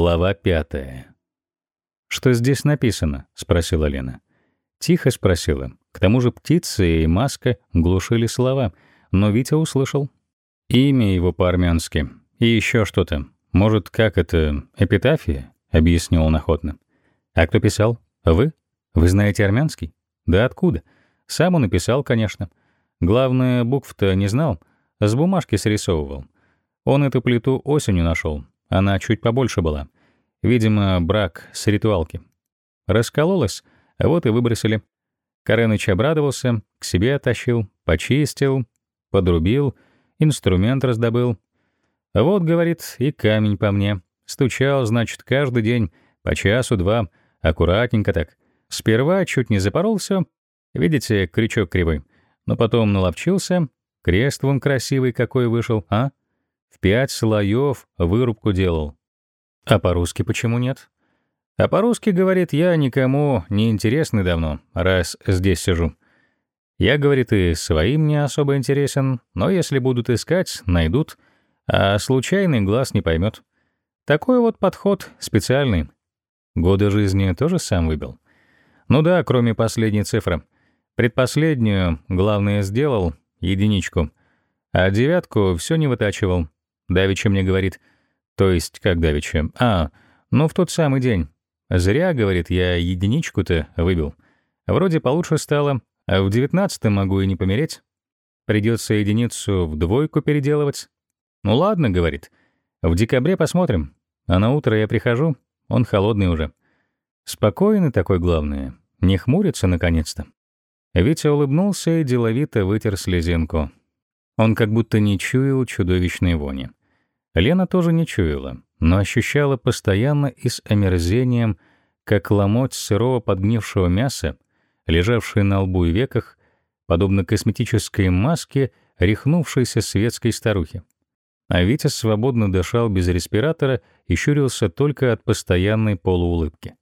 Глава пятая. «Что здесь написано?» — спросила Лена. Тихо спросила. К тому же птицы и маска глушили слова, но Витя услышал. Имя его по-армянски. И еще что-то. Может, как это, эпитафия? Объяснил он охотно. А кто писал? Вы? Вы знаете армянский? Да откуда? Сам он написал, конечно. Главное, букв-то не знал. С бумажки срисовывал. Он эту плиту осенью нашел. Она чуть побольше была. Видимо, брак с ритуалки. Раскололась, а вот и выбросили. Кареныч обрадовался, к себе оттащил, почистил, подрубил, инструмент раздобыл. Вот, говорит, и камень по мне. Стучал, значит, каждый день, по часу-два, аккуратненько так. Сперва чуть не запоролся, видите, крючок кривой, но потом наловчился, крест вон красивый какой вышел, а? В пять слоев вырубку делал. А по-русски почему нет? А по-русски, говорит, я никому не интересный давно, раз здесь сижу. Я, говорит, и своим не особо интересен, но если будут искать, найдут, а случайный глаз не поймет. Такой вот подход специальный. Годы жизни тоже сам выбил. Ну да, кроме последней цифры. Предпоследнюю, главное, сделал, единичку, а девятку все не вытачивал. Давича мне говорит, то есть как Давича? А, ну в тот самый день. Зря, говорит, я единичку-то выбил. Вроде получше стало, а в девятнадцатом могу и не помереть. Придется единицу в двойку переделывать. Ну ладно, говорит. В декабре посмотрим. А на утро я прихожу, он холодный уже. Спокойный такой, главное. Не хмурится наконец-то. Витя улыбнулся и деловито вытер слезинку. Он как будто не чуял чудовищной вони. Лена тоже не чуяла, но ощущала постоянно и с омерзением, как ломоть сырого подгнившего мяса, лежавший на лбу и веках, подобно косметической маске рехнувшейся светской старухи. А Витя свободно дышал без респиратора и щурился только от постоянной полуулыбки.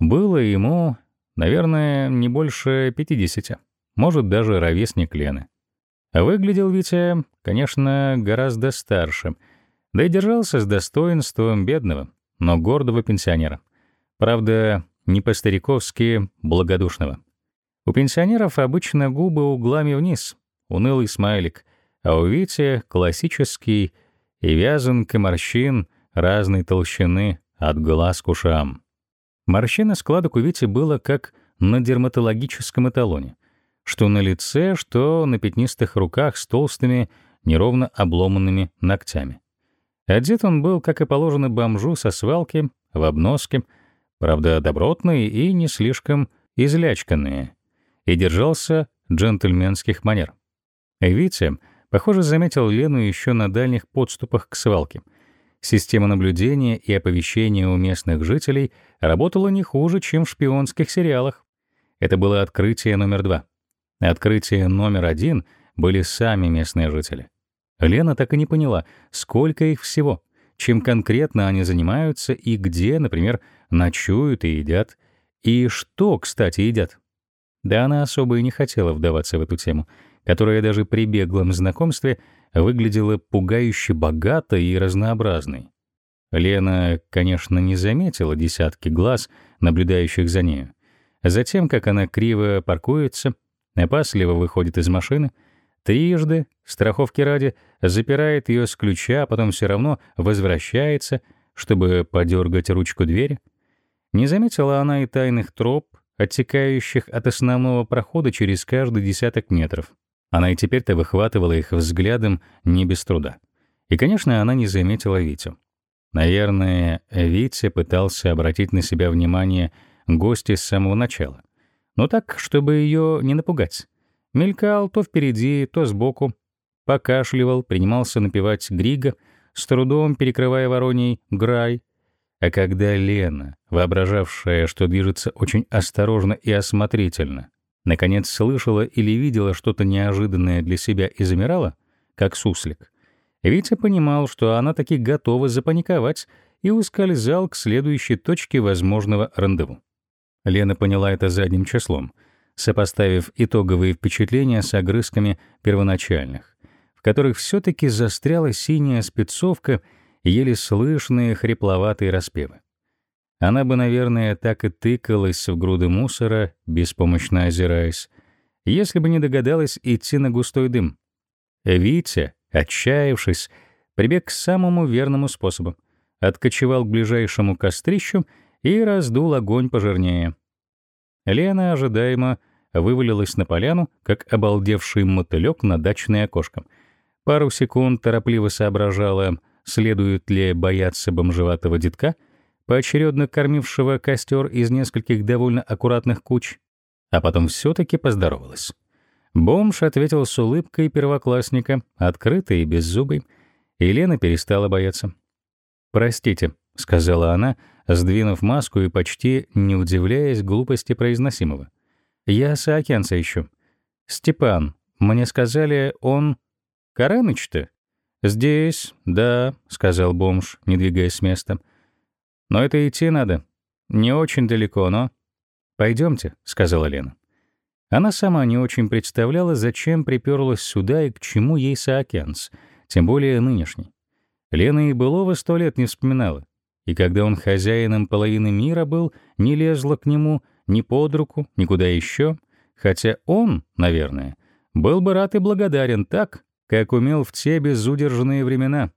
Было ему, наверное, не больше 50, может, даже ровесник Лены. Выглядел Витя, конечно, гораздо старше — да и держался с достоинством бедного, но гордого пенсионера. Правда, не по-стариковски благодушного. У пенсионеров обычно губы углами вниз, унылый смайлик, а у Вити классический и вязанка морщин разной толщины от глаз к ушам. Морщина складок у Вити было как на дерматологическом эталоне, что на лице, что на пятнистых руках с толстыми, неровно обломанными ногтями. Одет он был, как и положено бомжу со свалки, в обноске, правда, добротный и не слишком излячканные, и держался джентльменских манер. Витя, похоже, заметил Лену еще на дальних подступах к свалке. Система наблюдения и оповещения у местных жителей работала не хуже, чем в шпионских сериалах. Это было открытие номер два. Открытие номер один были сами местные жители. Лена так и не поняла, сколько их всего, чем конкретно они занимаются и где, например, ночуют и едят, и что, кстати, едят. Да она особо и не хотела вдаваться в эту тему, которая даже при беглом знакомстве выглядела пугающе богатой и разнообразной. Лена, конечно, не заметила десятки глаз, наблюдающих за нею. Затем, как она криво паркуется, опасливо выходит из машины — Трижды, страховки ради, запирает ее с ключа, а потом все равно возвращается, чтобы подергать ручку двери. Не заметила она и тайных троп, оттекающих от основного прохода через каждый десяток метров. Она и теперь-то выхватывала их взглядом не без труда. И, конечно, она не заметила Витю. Наверное, Витя пытался обратить на себя внимание гостя с самого начала. Но так, чтобы ее не напугать. Мелькал то впереди, то сбоку. Покашливал, принимался напевать Грига, с трудом перекрывая вороний Грай. А когда Лена, воображавшая, что движется очень осторожно и осмотрительно, наконец слышала или видела что-то неожиданное для себя и замирала, как суслик, Витя понимал, что она таки готова запаниковать и ускользал к следующей точке возможного рандеву. Лена поняла это задним числом — сопоставив итоговые впечатления с огрызками первоначальных, в которых все таки застряла синяя спецовка еле слышные хрипловатые распевы. Она бы, наверное, так и тыкалась в груды мусора, беспомощно озираясь, если бы не догадалась идти на густой дым. Витя, отчаявшись, прибег к самому верному способу. Откочевал к ближайшему кострищу и раздул огонь пожирнее. Лена ожидаемо вывалилась на поляну, как обалдевший мотылек на дачное окошко. Пару секунд торопливо соображала, следует ли бояться бомжеватого детка — поочередно кормившего костер из нескольких довольно аккуратных куч, а потом все-таки поздоровалась. Бомж ответил с улыбкой первоклассника, открытой и беззубой, и Лена перестала бояться. «Простите», — сказала она, сдвинув маску и почти не удивляясь глупости произносимого. «Я Саакянца ищу. Степан, мне сказали, он... Караныч-то?» «Здесь, да», — сказал бомж, не двигаясь с места. Но это идти надо. Не очень далеко, но... Пойдемте, сказала Лена. Она сама не очень представляла, зачем приперлась сюда и к чему ей Саакянс, тем более нынешний. Лена и былого сто лет не вспоминала. И когда он хозяином половины мира был, не лезла к нему ни под руку, никуда еще, хотя он, наверное, был бы рад и благодарен так, как умел в те безудержные времена.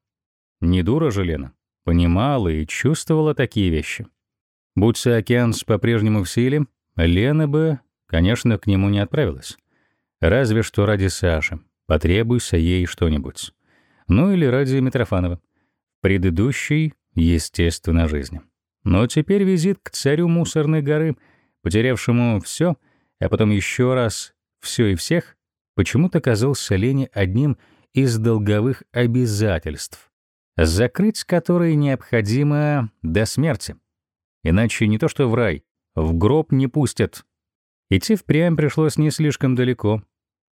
Не дура же Лена понимала и чувствовала такие вещи. Будь Саакянс по-прежнему в силе, Лена бы, конечно, к нему не отправилась. Разве что ради Саши. Потребуйся ей что-нибудь. Ну или ради Митрофанова. Предыдущей, естественно, жизни. Но теперь визит к царю мусорной горы, потерявшему все, а потом еще раз все и всех, почему-то казался Лене одним из долговых обязательств, закрыть которые необходимо до смерти. Иначе не то что в рай, в гроб не пустят. Идти впрямь пришлось не слишком далеко.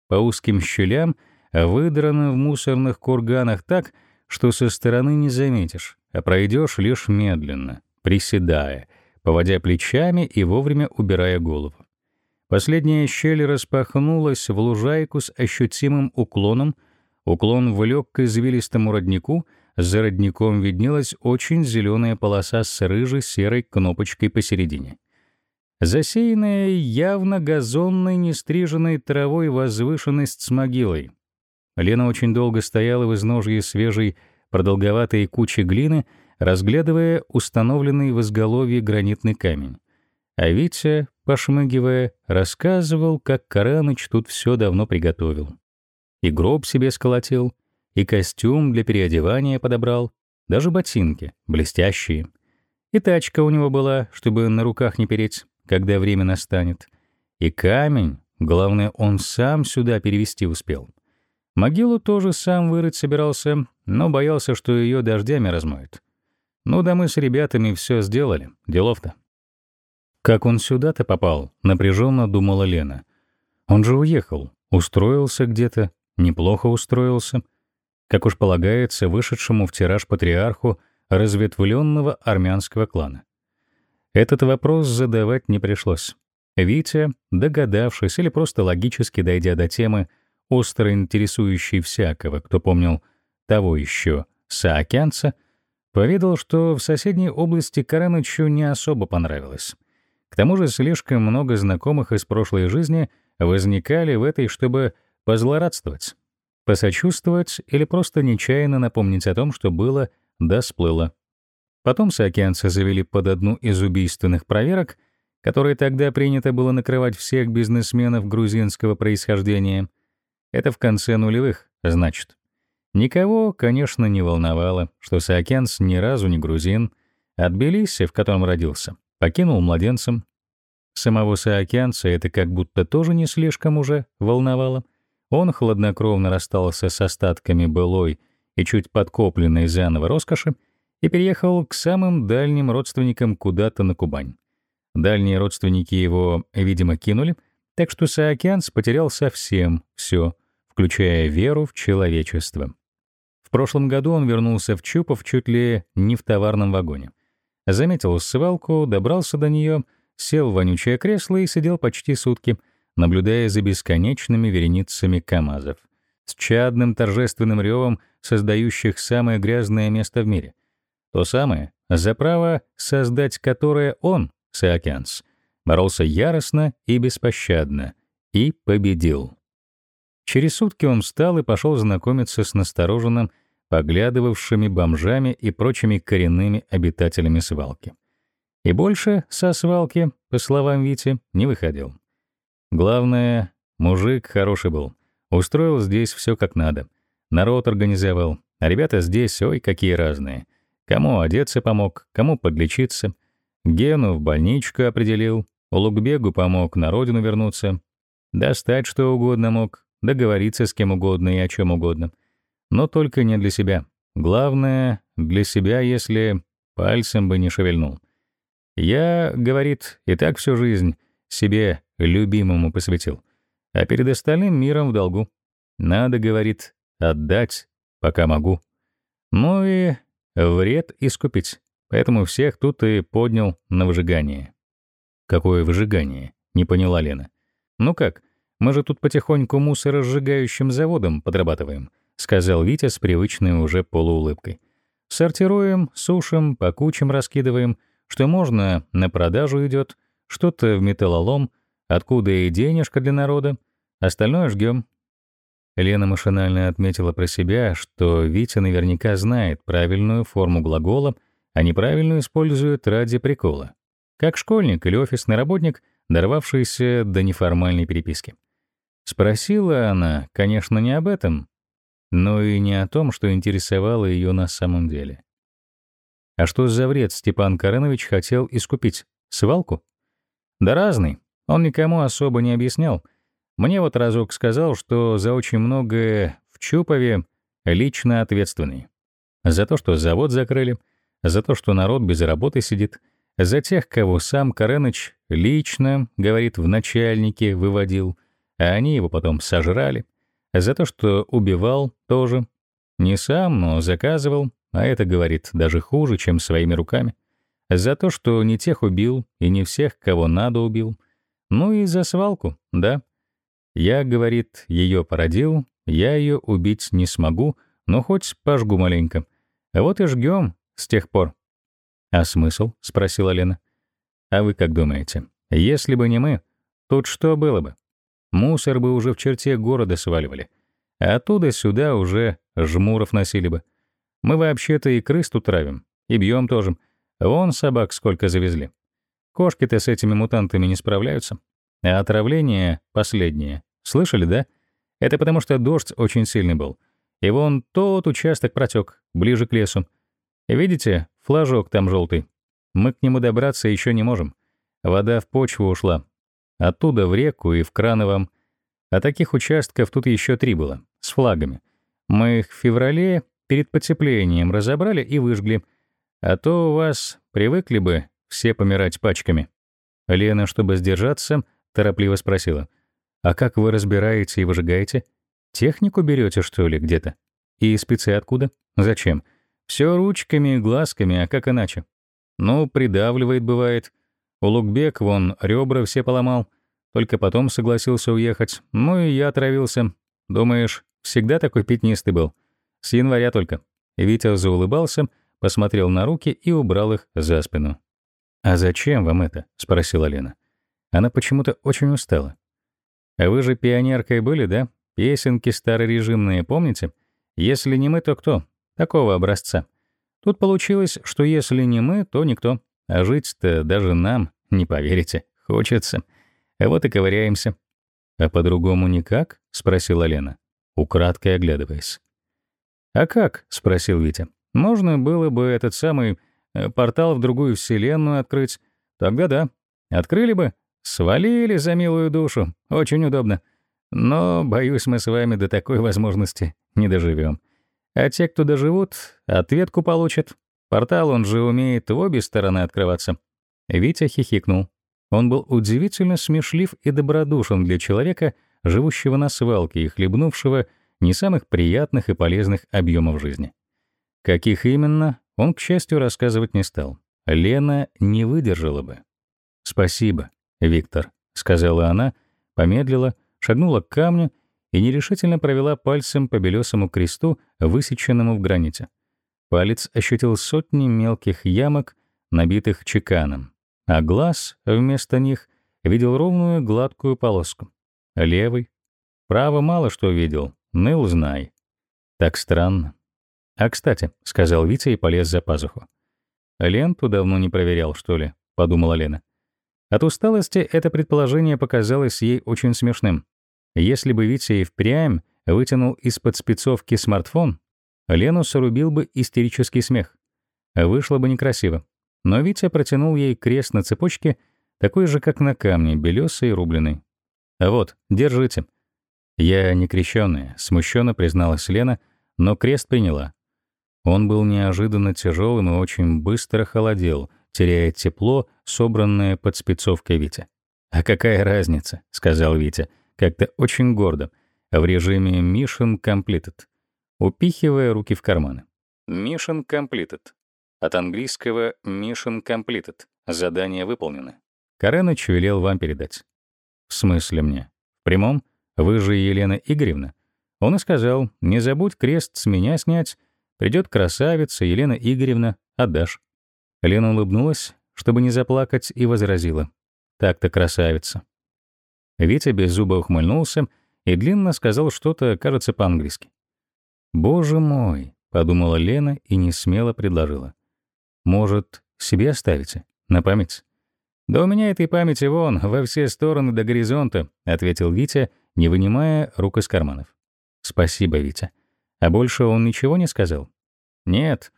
По узким щелям, выдранным в мусорных курганах так, что со стороны не заметишь, а пройдешь лишь медленно, приседая, поводя плечами и вовремя убирая голову. Последняя щель распахнулась в лужайку с ощутимым уклоном, уклон влек к извилистому роднику — за родником виднелась очень зеленая полоса с рыжей серой кнопочкой посередине. Засеянная явно газонной, нестриженной травой возвышенность с могилой. Лена очень долго стояла в изножье свежей, продолговатой кучи глины, разглядывая установленный в изголовье гранитный камень. А Витя, пошмыгивая, рассказывал, как Караныч тут все давно приготовил. И гроб себе сколотил, и костюм для переодевания подобрал, даже ботинки, блестящие. И тачка у него была, чтобы на руках не переть, когда время настанет. И камень, главное, он сам сюда перевести успел. Могилу тоже сам вырыть собирался, но боялся, что ее дождями размоет. Ну да мы с ребятами все сделали, делов-то. Как он сюда-то попал, напряженно думала Лена. Он же уехал, устроился где-то, неплохо устроился — как уж полагается вышедшему в тираж патриарху разветвленного армянского клана. Этот вопрос задавать не пришлось. Витя, догадавшись или просто логически дойдя до темы, остро интересующей всякого, кто помнил того еще Саакянца, поведал, что в соседней области Каранычу не особо понравилось. К тому же слишком много знакомых из прошлой жизни возникали в этой, чтобы позлорадствовать. Посочувствовать или просто нечаянно напомнить о том, что было, да сплыло. Потом саакянцы завели под одну из убийственных проверок, которые тогда принято было накрывать всех бизнесменов грузинского происхождения. Это в конце нулевых, значит. Никого, конечно, не волновало, что Саакянс ни разу не грузин, от Тбилиси, в котором родился, покинул младенцем. Самого Саакянца это как будто тоже не слишком уже волновало. Он хладнокровно расстался с остатками былой и чуть подкопленной заново роскоши и переехал к самым дальним родственникам куда-то на Кубань. Дальние родственники его, видимо, кинули, так что Саакянс потерял совсем все, включая веру в человечество. В прошлом году он вернулся в Чупов чуть ли не в товарном вагоне. Заметил свалку, добрался до нее, сел в вонючее кресло и сидел почти сутки — наблюдая за бесконечными вереницами КАМАЗов, с чадным торжественным ревом, создающих самое грязное место в мире, то самое, за право создать которое он, Саакянс, боролся яростно и беспощадно и победил. Через сутки он встал и пошел знакомиться с настороженным, поглядывавшими бомжами и прочими коренными обитателями свалки. И больше со свалки, по словам Вити, не выходил. Главное, мужик хороший был. Устроил здесь все как надо. Народ организовал. А ребята здесь, ой, какие разные. Кому одеться помог, кому подлечиться. Гену в больничку определил. Улугбегу помог на родину вернуться. Достать что угодно мог, договориться с кем угодно и о чем угодно. Но только не для себя. Главное, для себя, если пальцем бы не шевельнул. Я, говорит, и так всю жизнь себе любимому посвятил, а перед остальным миром в долгу. Надо, говорит, отдать, пока могу. Ну и вред искупить. Поэтому всех тут и поднял на выжигание. Какое выжигание? Не поняла Лена. Ну как, мы же тут потихоньку мусоросжигающим заводом подрабатываем, сказал Витя с привычной уже полуулыбкой. Сортируем, сушим, по кучам раскидываем — что можно на продажу идет, что-то в металлолом, откуда и денежка для народа, остальное жгем. Лена машинально отметила про себя, что Витя наверняка знает правильную форму глагола, а неправильную использует ради прикола. Как школьник или офисный работник, дорвавшийся до неформальной переписки. Спросила она, конечно, не об этом, но и не о том, что интересовало ее на самом деле. А что за вред Степан Каренович хотел искупить? Свалку? Да разный. Он никому особо не объяснял. Мне вот разок сказал, что за очень многое в Чупове лично ответственный. За то, что завод закрыли, за то, что народ без работы сидит, за тех, кого сам Кареныч лично, говорит, в начальнике выводил, а они его потом сожрали, за то, что убивал тоже. Не сам, но заказывал, а это, говорит, даже хуже, чем своими руками. За то, что не тех убил и не всех, кого надо, убил. Ну и за свалку, да. Я, говорит, ее породил, я ее убить не смогу, но хоть пожгу маленько. Вот и жгем с тех пор. «А смысл?» — спросила Лена. «А вы как думаете, если бы не мы, тут что было бы? Мусор бы уже в черте города сваливали, а оттуда сюда уже жмуров носили бы. Мы вообще-то и крыс тут травим, и бьем тоже. Вон собак сколько завезли. Кошки-то с этими мутантами не справляются. А отравление последнее. Слышали, да? Это потому что дождь очень сильный был. И вон тот участок протек, ближе к лесу. Видите, флажок там желтый. Мы к нему добраться еще не можем. Вода в почву ушла. Оттуда в реку и в краны вам. А таких участков тут еще три было, с флагами. Мы их в феврале перед потеплением разобрали и выжгли. А то у вас привыкли бы все помирать пачками. Лена, чтобы сдержаться, торопливо спросила. «А как вы разбираете и выжигаете? Технику берете, что ли, где-то? И спецы откуда? Зачем? Все ручками и глазками, а как иначе? Ну, придавливает бывает. У Лукбек вон ребра все поломал. Только потом согласился уехать. Ну и я отравился. Думаешь, всегда такой пятнистый был? С января только. Витя заулыбался, посмотрел на руки и убрал их за спину. «А зачем вам это?» — спросила Лена. Она почему-то очень устала. «А вы же пионеркой были, да? Песенки старорежимные, помните? Если не мы, то кто? Такого образца. Тут получилось, что если не мы, то никто. А жить-то даже нам, не поверите, хочется. А вот и ковыряемся». «А по-другому никак?» — спросила Лена, украдкой оглядываясь. «А как?» — спросил Витя. «Можно было бы этот самый э, портал в другую вселенную открыть. Тогда да. Открыли бы. Свалили за милую душу. Очень удобно. Но, боюсь, мы с вами до такой возможности не доживем. А те, кто доживут, ответку получат. Портал, он же умеет в обе стороны открываться». Витя хихикнул. Он был удивительно смешлив и добродушен для человека, живущего на свалке и хлебнувшего не самых приятных и полезных объемов жизни. Каких именно, он, к счастью, рассказывать не стал. Лена не выдержала бы. «Спасибо, Виктор», — сказала она, помедлила, шагнула к камню и нерешительно провела пальцем по белесому кресту, высеченному в граните. Палец ощутил сотни мелких ямок, набитых чеканом, а глаз вместо них видел ровную гладкую полоску. Левый. Право мало что видел, ныл знай. Так странно. «А, кстати», — сказал Витя и полез за пазуху. «Ленту давно не проверял, что ли?» — подумала Лена. От усталости это предположение показалось ей очень смешным. Если бы Витя и впрямь вытянул из-под спецовки смартфон, Лену сорубил бы истерический смех. Вышло бы некрасиво. Но Витя протянул ей крест на цепочке, такой же, как на камне, белёсый и рубленый. «Вот, держите». «Я не крещённая», — смущенно призналась Лена, но крест приняла. Он был неожиданно тяжелым и очень быстро холодел, теряя тепло, собранное под спецовкой Витя. «А какая разница?» — сказал Витя, как-то очень гордо, в режиме «Mission Completed», упихивая руки в карманы. «Mission Completed». От английского «Mission Completed» — задание выполнено. Кареныч велел вам передать. В смысле мне? В прямом? Вы же Елена Игоревна. Он и сказал, не забудь крест с меня снять, Придет красавица Елена Игоревна, отдашь». Лена улыбнулась, чтобы не заплакать, и возразила. «Так-то красавица». Витя без зуба ухмыльнулся и длинно сказал что-то, кажется, по-английски. «Боже мой», — подумала Лена и не смело предложила. «Может, себе оставите? На память?» «Да у меня этой памяти вон, во все стороны до горизонта», — ответил Витя, не вынимая рук из карманов. «Спасибо, Витя. А больше он ничего не сказал? Нет.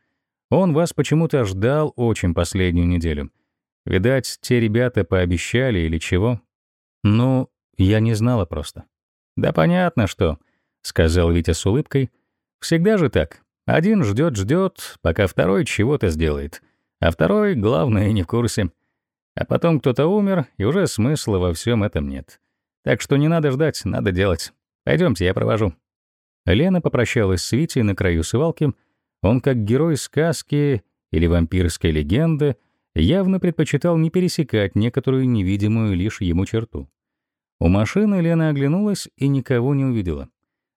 Он вас почему-то ждал очень последнюю неделю. Видать, те ребята пообещали или чего? Ну, я не знала просто. Да понятно, что, сказал Витя с улыбкой. Всегда же так. Один ждет, ждет, пока второй чего-то сделает, а второй, главное, не в курсе. А потом кто-то умер, и уже смысла во всем этом нет. Так что не надо ждать, надо делать. Пойдемте, я провожу. Лена попрощалась с Витей на краю свалки. Он, как герой сказки или вампирской легенды, явно предпочитал не пересекать некоторую невидимую лишь ему черту. У машины Лена оглянулась и никого не увидела.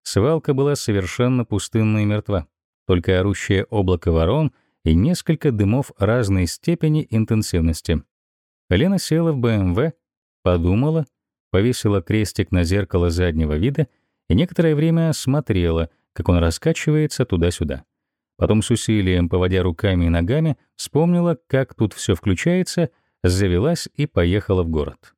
Свалка была совершенно пустынна и мертва. Только орущее облако ворон и несколько дымов разной степени интенсивности. Лена села в БМВ, подумала, повесила крестик на зеркало заднего вида — и некоторое время смотрела, как он раскачивается туда-сюда. Потом с усилием, поводя руками и ногами, вспомнила, как тут все включается, завелась и поехала в город.